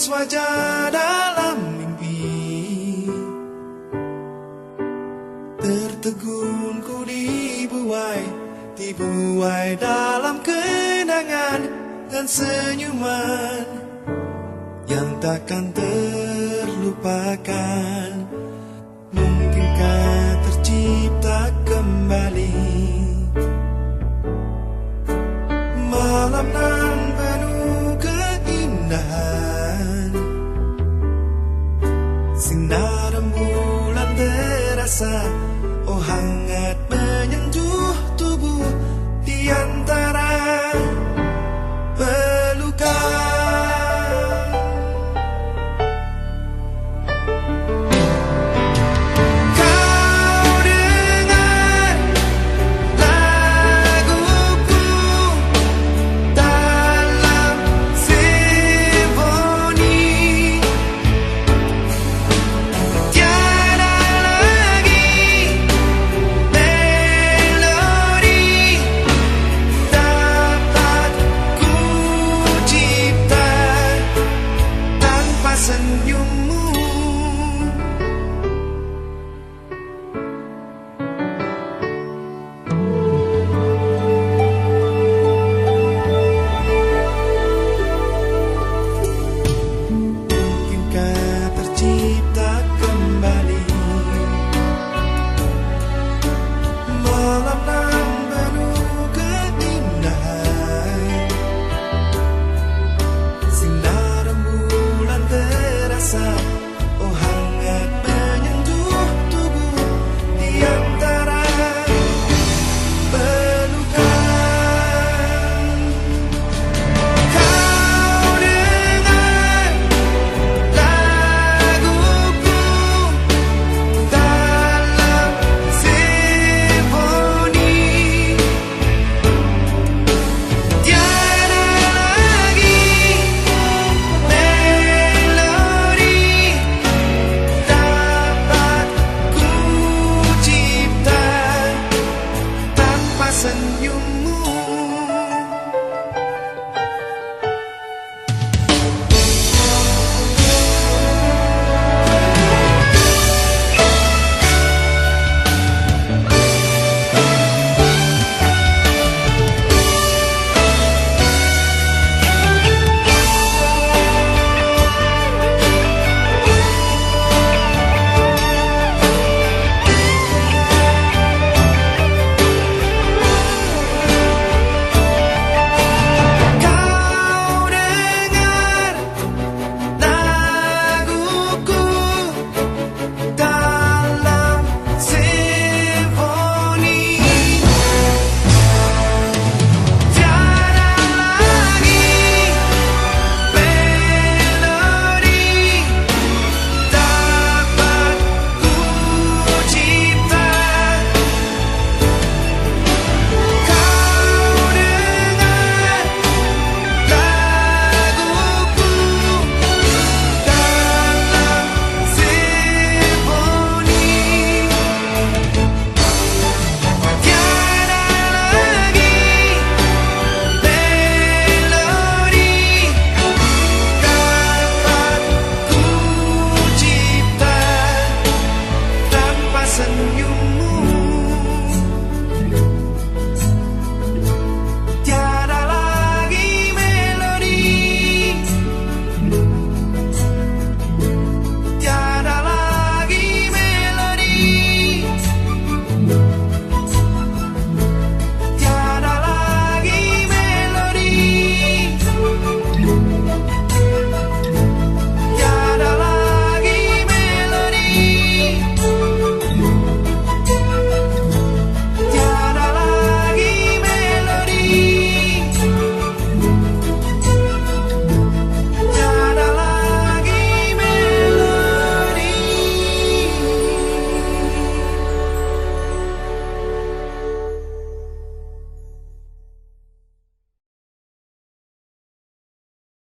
menulis wajah dalam mimpi. Tertegun ku dibuai Dibuai dalam kenangan dan senyuman Yang takkan terlupakan.